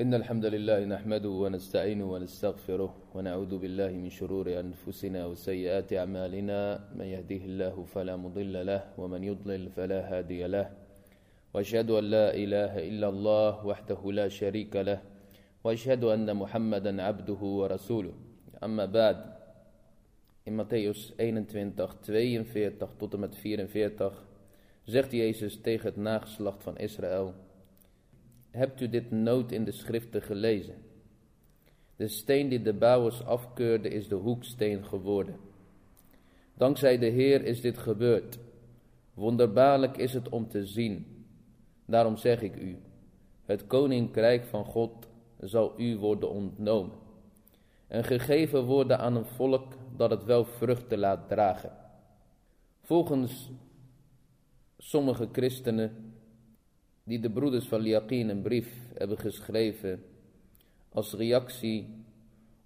إن الحمد لله نحمده ونستعينه ونستغفره ونعوذ بالله من شرور أنفسنا وسيئات أعمالنا. من يهديه الله فلا مضل له ومن يضلل فلا هادي له. وأشهد أن لا إله إلا الله وحده لا شريك له. وأشهد أن محمدا عبده ورسوله. أما بعد in Matthäus 21, 42 tot en met 44 zegt Jezus tegen het nageslacht van Israël: Hebt u dit nood in de schriften gelezen? De steen die de bouwers afkeurde is de hoeksteen geworden. Dankzij de Heer is dit gebeurd. Wonderbaarlijk is het om te zien. Daarom zeg ik u: het koninkrijk van God zal u worden ontnomen en gegeven worden aan een volk dat het wel vruchten laat dragen. Volgens sommige christenen die de broeders van Liaqin een brief hebben geschreven als reactie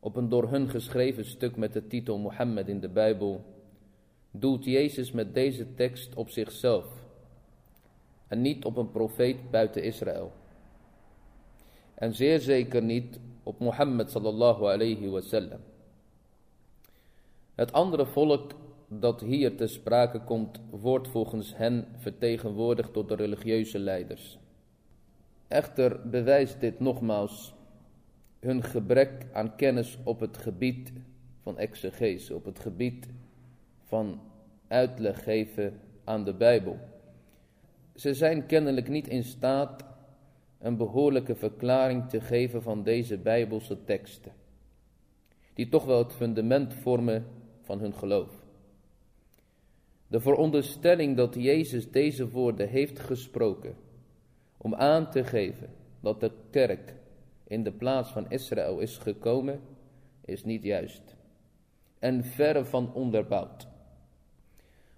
op een door hun geschreven stuk met de titel Mohammed in de Bijbel, doelt Jezus met deze tekst op zichzelf en niet op een profeet buiten Israël. En zeer zeker niet op Mohammed sallallahu alayhi wasallam. Het andere volk dat hier te sprake komt, wordt volgens hen vertegenwoordigd door de religieuze leiders. Echter bewijst dit nogmaals hun gebrek aan kennis op het gebied van exegese, op het gebied van uitleg geven aan de Bijbel. Ze zijn kennelijk niet in staat een behoorlijke verklaring te geven van deze Bijbelse teksten, die toch wel het fundament vormen van hun geloof. De veronderstelling dat Jezus deze woorden heeft gesproken om aan te geven dat de kerk in de plaats van Israël is gekomen, is niet juist en verre van onderbouwd.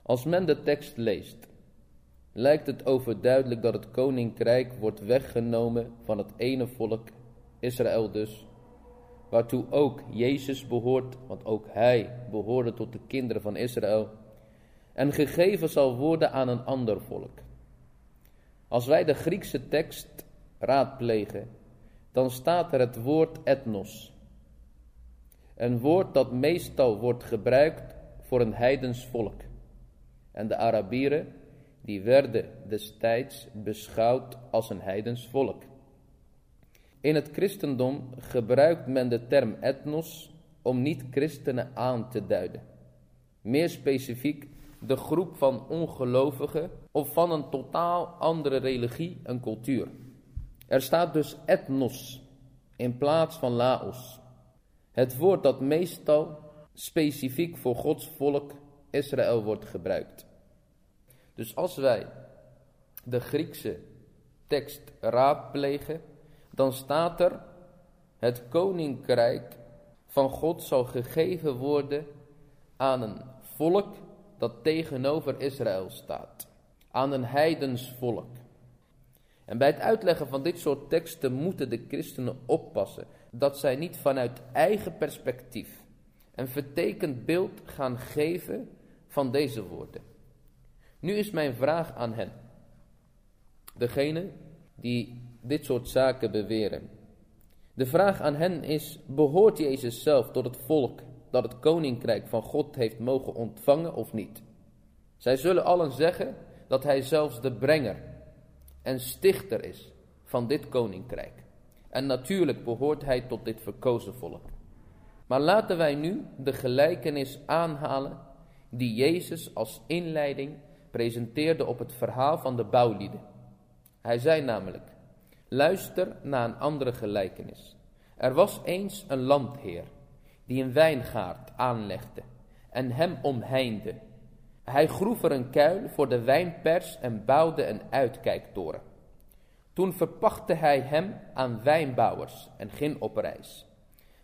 Als men de tekst leest, lijkt het overduidelijk dat het koninkrijk wordt weggenomen van het ene volk, Israël dus, waartoe ook Jezus behoort, want ook hij behoorde tot de kinderen van Israël, en gegeven zal worden aan een ander volk. Als wij de Griekse tekst raadplegen, dan staat er het woord etnos. Een woord dat meestal wordt gebruikt voor een heidens volk. En de Arabieren, die werden destijds beschouwd als een heidens volk. In het christendom gebruikt men de term etnos om niet-christenen aan te duiden. Meer specifiek de groep van ongelovigen of van een totaal andere religie en cultuur. Er staat dus etnos in plaats van laos. Het woord dat meestal specifiek voor Gods volk Israël wordt gebruikt. Dus als wij de Griekse tekst raadplegen, dan staat er het koninkrijk van God zal gegeven worden aan een volk dat tegenover Israël staat. Aan een heidens volk. En bij het uitleggen van dit soort teksten moeten de christenen oppassen dat zij niet vanuit eigen perspectief een vertekend beeld gaan geven van deze woorden. Nu is mijn vraag aan hen. Degene die dit soort zaken beweren. De vraag aan hen is, behoort Jezus zelf tot het volk dat het koninkrijk van God heeft mogen ontvangen of niet? Zij zullen allen zeggen dat hij zelfs de brenger en stichter is van dit koninkrijk. En natuurlijk behoort hij tot dit verkozen volk. Maar laten wij nu de gelijkenis aanhalen die Jezus als inleiding presenteerde op het verhaal van de bouwlieden. Hij zei namelijk, luister naar een andere gelijkenis. Er was eens een landheer die een wijngaard aanlegde en hem omheinde. Hij groef er een kuil voor de wijnpers en bouwde een uitkijktoren. Toen verpachtte hij hem aan wijnbouwers en ging op reis.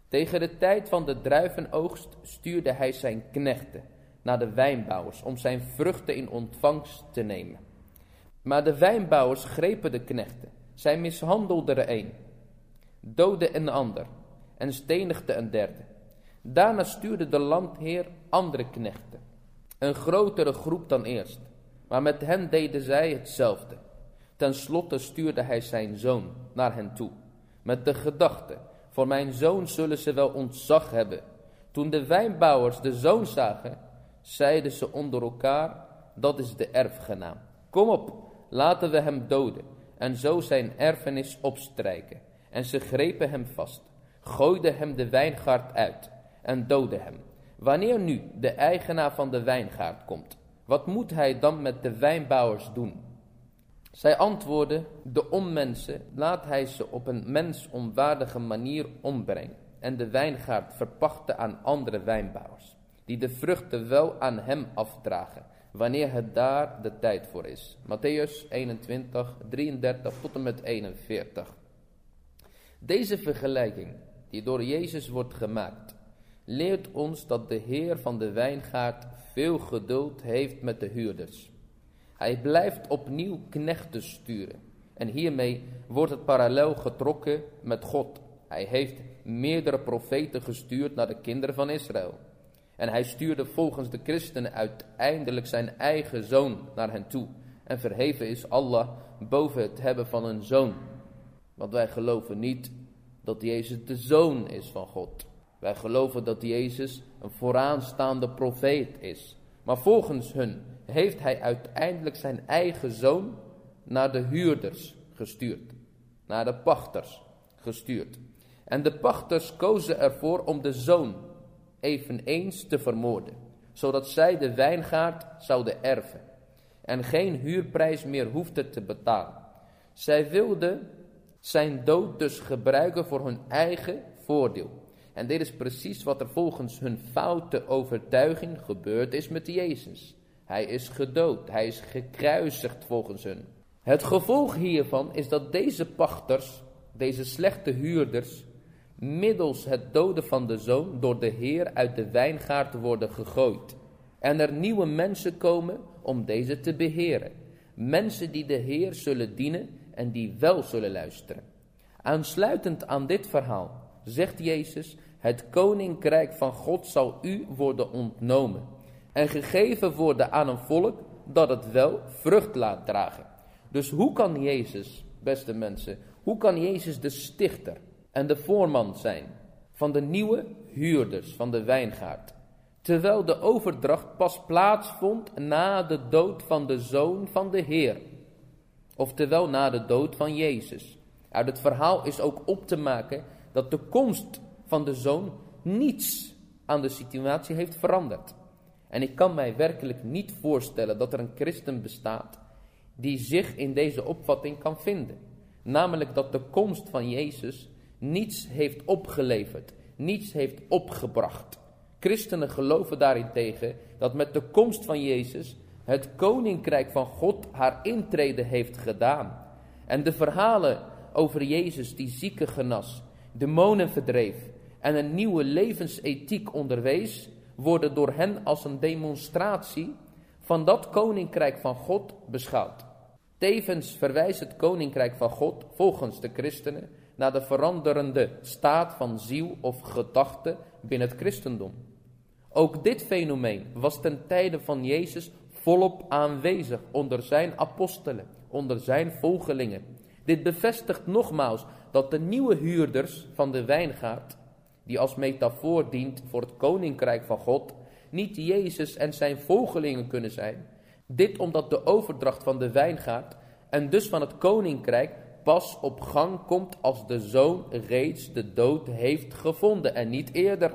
Tegen de tijd van de druivenoogst stuurde hij zijn knechten naar de wijnbouwers om zijn vruchten in ontvangst te nemen. Maar de wijnbouwers grepen de knechten. Zij mishandelden er een, doodden een ander en stenigden een derde. Daarna stuurde de landheer andere knechten, een grotere groep dan eerst, maar met hen deden zij hetzelfde. Ten slotte stuurde hij zijn zoon naar hen toe, met de gedachte, voor mijn zoon zullen ze wel ontzag hebben. Toen de wijnbouwers de zoon zagen, zeiden ze onder elkaar, dat is de erfgenaam. Kom op, laten we hem doden en zo zijn erfenis opstrijken. En ze grepen hem vast, gooiden hem de wijngaard uit en doodden hem. Wanneer nu de eigenaar van de wijngaard komt, wat moet hij dan met de wijnbouwers doen? Zij antwoordden, de onmensen laat hij ze op een mensonwaardige manier ombrengen en de wijngaard verpachten aan andere wijnbouwers, die de vruchten wel aan hem afdragen, wanneer het daar de tijd voor is. Matthäus 21, 33 tot en met 41. Deze vergelijking, die door Jezus wordt gemaakt, leert ons dat de Heer van de wijngaard veel geduld heeft met de huurders. Hij blijft opnieuw knechten sturen. En hiermee wordt het parallel getrokken met God. Hij heeft meerdere profeten gestuurd naar de kinderen van Israël. En hij stuurde volgens de christenen uiteindelijk zijn eigen zoon naar hen toe. En verheven is Allah boven het hebben van een zoon. Want wij geloven niet dat Jezus de zoon is van God. Wij geloven dat Jezus een vooraanstaande profeet is. Maar volgens hun heeft hij uiteindelijk zijn eigen zoon naar de huurders gestuurd. Naar de pachters gestuurd. En de pachters kozen ervoor om de zoon eveneens te vermoorden, zodat zij de wijngaard zouden erven en geen huurprijs meer hoefden te betalen. Zij wilden zijn dood dus gebruiken voor hun eigen voordeel. En dit is precies wat er volgens hun foute overtuiging gebeurd is met Jezus. Hij is gedood, hij is gekruisigd volgens hun. Het gevolg hiervan is dat deze pachters, deze slechte huurders, middels het doden van de zoon door de Heer uit de wijngaard worden gegooid. En er nieuwe mensen komen om deze te beheren. Mensen die de Heer zullen dienen en die wel zullen luisteren. Aansluitend aan dit verhaal zegt Jezus, het koninkrijk van God zal u worden ontnomen en gegeven worden aan een volk dat het wel vrucht laat dragen. Dus hoe kan Jezus, beste mensen, hoe kan Jezus de stichter en de voorman zijn van de nieuwe huurders van de wijngaard. Terwijl de overdracht pas plaatsvond na de dood van de zoon van de Heer. Oftewel na de dood van Jezus. Uit het verhaal is ook op te maken dat de komst van de zoon niets aan de situatie heeft veranderd. En ik kan mij werkelijk niet voorstellen dat er een christen bestaat die zich in deze opvatting kan vinden. Namelijk dat de komst van Jezus niets heeft opgeleverd, niets heeft opgebracht. Christenen geloven daarentegen dat met de komst van Jezus het koninkrijk van God haar intrede heeft gedaan. En de verhalen over Jezus die zieken genas, demonen verdreef en een nieuwe levensethiek onderwees, worden door hen als een demonstratie van dat koninkrijk van God beschouwd. Tevens verwijst het koninkrijk van God volgens de christenen naar de veranderende staat van ziel of gedachte binnen het christendom. Ook dit fenomeen was ten tijde van Jezus volop aanwezig onder zijn apostelen, onder zijn volgelingen. Dit bevestigt nogmaals dat de nieuwe huurders van de wijngaard, die als metafoor dient voor het koninkrijk van God, niet Jezus en zijn volgelingen kunnen zijn. Dit omdat de overdracht van de wijngaard en dus van het koninkrijk pas op gang komt als de zoon reeds de dood heeft gevonden en niet eerder.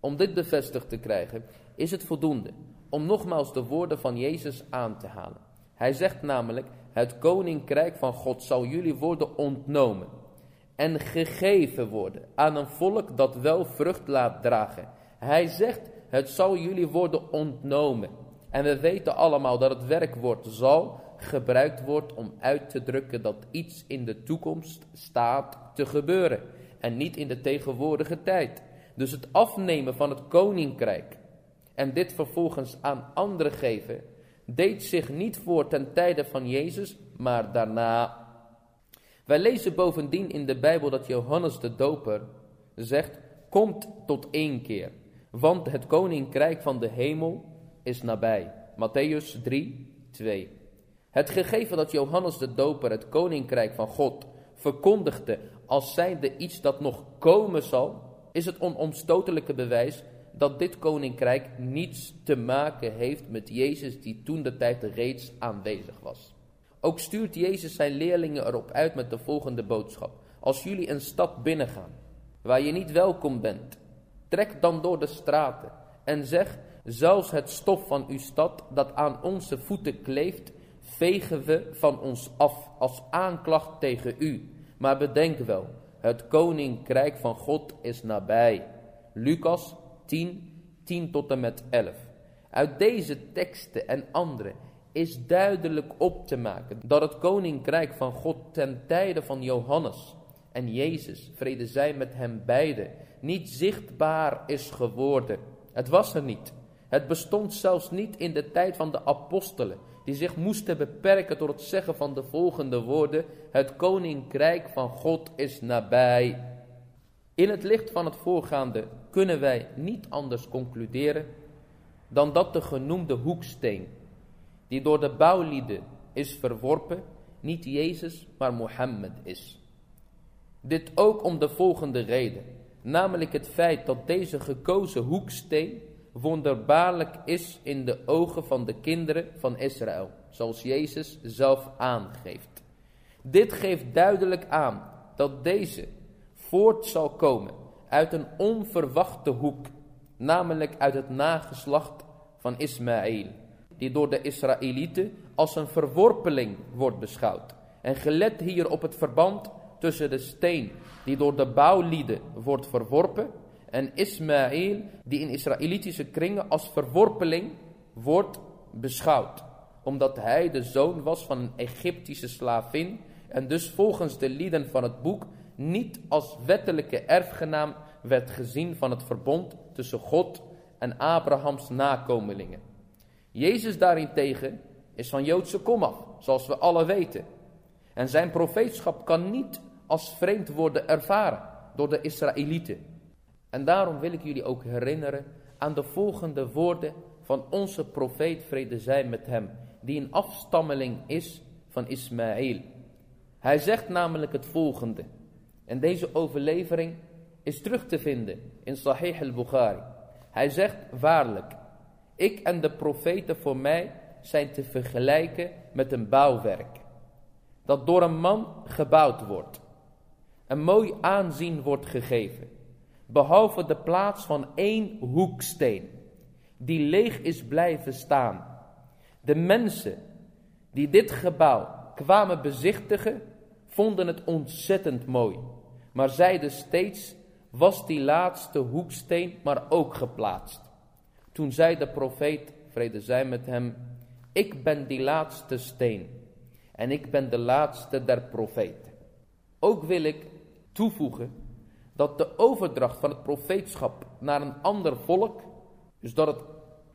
Om dit bevestigd te krijgen is het voldoende om nogmaals de woorden van Jezus aan te halen. Hij zegt namelijk, het koninkrijk van God zal jullie worden ontnomen en gegeven worden aan een volk dat wel vrucht laat dragen. Hij zegt, het zal jullie worden ontnomen. En we weten allemaal dat het werkwoord zal gebruikt wordt om uit te drukken dat iets in de toekomst staat te gebeuren en niet in de tegenwoordige tijd. Dus het afnemen van het koninkrijk en dit vervolgens aan anderen geven, deed zich niet voor ten tijde van Jezus, maar daarna. Wij lezen bovendien in de Bijbel dat Johannes de Doper zegt, komt tot één keer, want het koninkrijk van de hemel is nabij. Matthäus 3, 2. Het gegeven dat Johannes de Doper het koninkrijk van God verkondigde als zijnde iets dat nog komen zal, is het onomstotelijke bewijs dat dit koninkrijk niets te maken heeft met Jezus die toen de tijd reeds aanwezig was. Ook stuurt Jezus zijn leerlingen erop uit met de volgende boodschap. Als jullie een stad binnengaan waar je niet welkom bent, trek dan door de straten en zeg, zelfs het stof van uw stad dat aan onze voeten kleeft, vegen we van ons af als aanklacht tegen u. Maar bedenk wel, het koninkrijk van God is nabij. Lucas 10, 10 tot en met 11. Uit deze teksten en andere is duidelijk op te maken dat het koninkrijk van God ten tijde van Johannes en Jezus, vrede zij met hem beiden, niet zichtbaar is geworden. Het was er niet. Het bestond zelfs niet in de tijd van de apostelen, die zich moesten beperken tot het zeggen van de volgende woorden: Het koninkrijk van God is nabij. In het licht van het voorgaande kunnen wij niet anders concluderen dan dat de genoemde hoeksteen, die door de bouwlieden is verworpen, niet Jezus, maar Mohammed is. Dit ook om de volgende reden, namelijk het feit dat deze gekozen hoeksteen wonderbaarlijk is in de ogen van de kinderen van Israël, zoals Jezus zelf aangeeft. Dit geeft duidelijk aan dat deze voort zal komen uit een onverwachte hoek, namelijk uit het nageslacht van Ismaël, die door de Israëlieten als een verworpeling wordt beschouwd. En gelet hier op het verband tussen de steen die door de bouwlieden wordt verworpen en Ismaël die in Israëlitische kringen als verworpeling wordt beschouwd. Omdat hij de zoon was van een Egyptische slavin en dus volgens de lieden van het boek niet als wettelijke erfgenaam werd gezien van het verbond tussen God en Abrahams nakomelingen. Jezus daarentegen is van Joodse komaf, zoals we alle weten. En zijn profeetschap kan niet als vreemd worden ervaren door de Israëlieten. En daarom wil ik jullie ook herinneren aan de volgende woorden van onze profeet vrede zij met hem, die een afstammeling is van Ismaël. Hij zegt namelijk het volgende, en deze overlevering is terug te vinden in Sahih al-Bukhari. Hij zegt waarlijk, ik en de profeten voor mij zijn te vergelijken met een bouwwerk, dat door een man gebouwd wordt, een mooi aanzien wordt gegeven behalve de plaats van één hoeksteen, die leeg is blijven staan. De mensen die dit gebouw kwamen bezichtigen, vonden het ontzettend mooi, maar zeiden steeds, was die laatste hoeksteen maar ook geplaatst. Toen zei de profeet, vrede zij met hem, ik ben die laatste steen en ik ben de laatste der profeten. Ook wil ik toevoegen dat de overdracht van het profeetschap naar een ander volk, dus dat het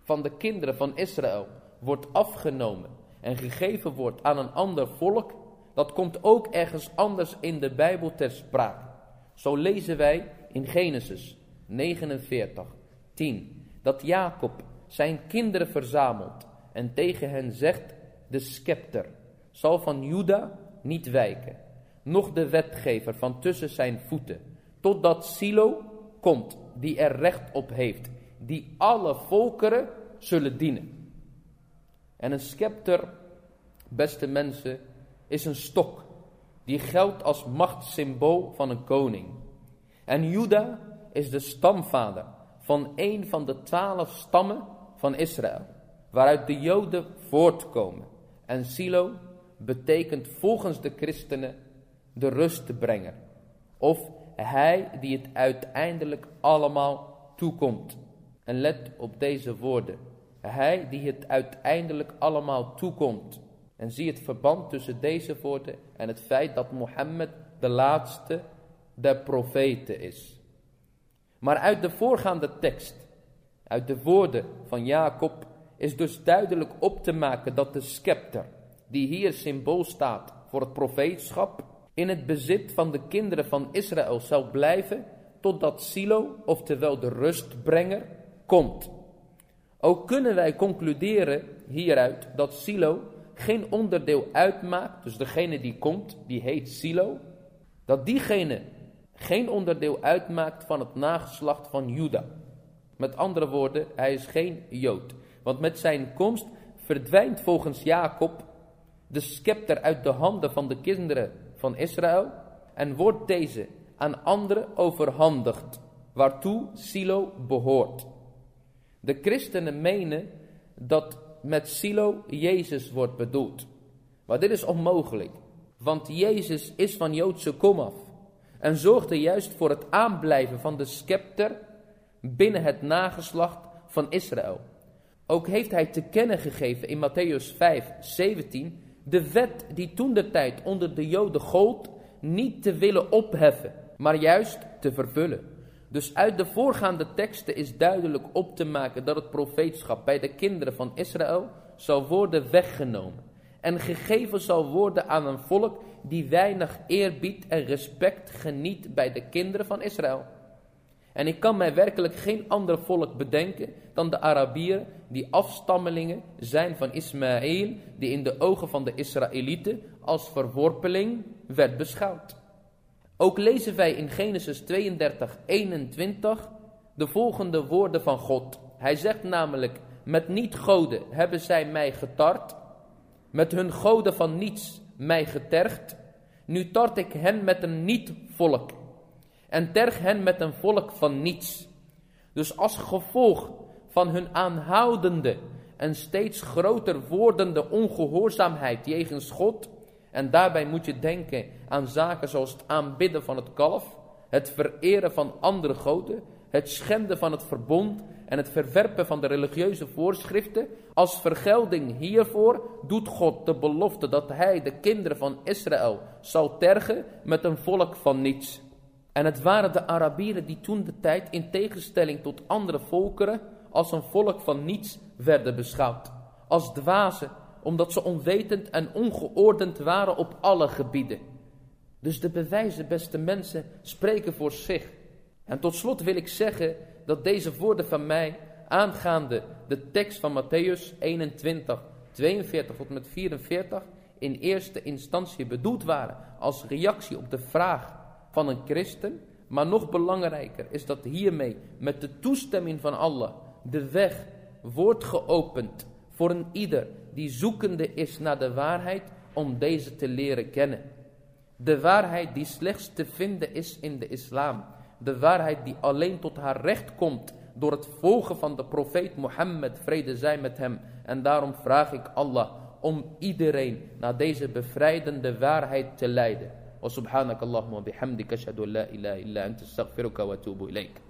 van de kinderen van Israël wordt afgenomen en gegeven wordt aan een ander volk, dat komt ook ergens anders in de Bijbel ter sprake. Zo lezen wij in Genesis 49, 10, dat Jacob zijn kinderen verzamelt en tegen hen zegt, de scepter zal van Juda niet wijken, noch de wetgever van tussen zijn voeten, totdat Silo komt, die er recht op heeft, die alle volkeren zullen dienen. En een scepter, beste mensen, is een stok, die geldt als machtssymbool van een koning. En Juda is de stamvader van een van de twaalf stammen van Israël, waaruit de Joden voortkomen. En Silo betekent volgens de christenen de rustbrenger, of hij die het uiteindelijk allemaal toekomt. En let op deze woorden. Hij die het uiteindelijk allemaal toekomt. En zie het verband tussen deze woorden en het feit dat Mohammed de laatste der profeten is. Maar uit de voorgaande tekst, uit de woorden van Jacob, is dus duidelijk op te maken dat de scepter, die hier symbool staat voor het profeetschap, in het bezit van de kinderen van Israël zal blijven totdat Silo, oftewel de rustbrenger, komt. Ook kunnen wij concluderen hieruit dat Silo geen onderdeel uitmaakt, dus degene die komt, die heet Silo, dat diegene geen onderdeel uitmaakt van het nageslacht van Juda. Met andere woorden, hij is geen Jood. Want met zijn komst verdwijnt volgens Jacob de scepter uit de handen van de kinderen van Israël en wordt deze aan anderen overhandigd, waartoe Silo behoort. De christenen menen dat met Silo Jezus wordt bedoeld. Maar dit is onmogelijk, want Jezus is van Joodse kom af en zorgde juist voor het aanblijven van de scepter binnen het nageslacht van Israël. Ook heeft hij te kennen gegeven in Matthäus 5, 17, de wet die toen de tijd onder de Joden gold, niet te willen opheffen, maar juist te vervullen. Dus uit de voorgaande teksten is duidelijk op te maken dat het profeetschap bij de kinderen van Israël zal worden weggenomen. En gegeven zal worden aan een volk die weinig eerbied en respect geniet bij de kinderen van Israël. En ik kan mij werkelijk geen ander volk bedenken dan de Arabieren die afstammelingen zijn van Ismaël, die in de ogen van de Israëlieten als verworpeling werd beschouwd. Ook lezen wij in Genesis 32, 21 de volgende woorden van God. Hij zegt namelijk, met niet-goden hebben zij mij getart, met hun goden van niets mij getergd. Nu tart ik hen met een niet-volk en terg hen met een volk van niets. Dus als gevolg van hun aanhoudende en steeds groter wordende ongehoorzaamheid jegens God, en daarbij moet je denken aan zaken zoals het aanbidden van het kalf, het vereren van andere goden, het schenden van het verbond en het verwerpen van de religieuze voorschriften. Als vergelding hiervoor doet God de belofte dat hij de kinderen van Israël zal tergen met een volk van niets. En het waren de Arabieren die toen de tijd in tegenstelling tot andere volkeren als een volk van niets werden beschouwd. Als dwazen, omdat ze onwetend en ongeordend waren op alle gebieden. Dus de bewijzen, beste mensen, spreken voor zich. En tot slot wil ik zeggen dat deze woorden van mij aangaande de tekst van Matthäus 21, 42 tot met 44 in eerste instantie bedoeld waren als reactie op de vraag van een christen. Maar nog belangrijker is dat hiermee met de toestemming van Allah de weg wordt geopend voor een ieder die zoekende is naar de waarheid om deze te leren kennen. De waarheid die slechts te vinden is in de islam De waarheid die alleen tot haar recht komt door het volgen van de profeet Mohammed, vrede zij met hem. En daarom vraag ik Allah om iedereen naar deze bevrijdende waarheid te leiden. وسبحانك اللهم وبحمدك أشهد أن لا إله إلا أنت استغفرك وأتوب إليك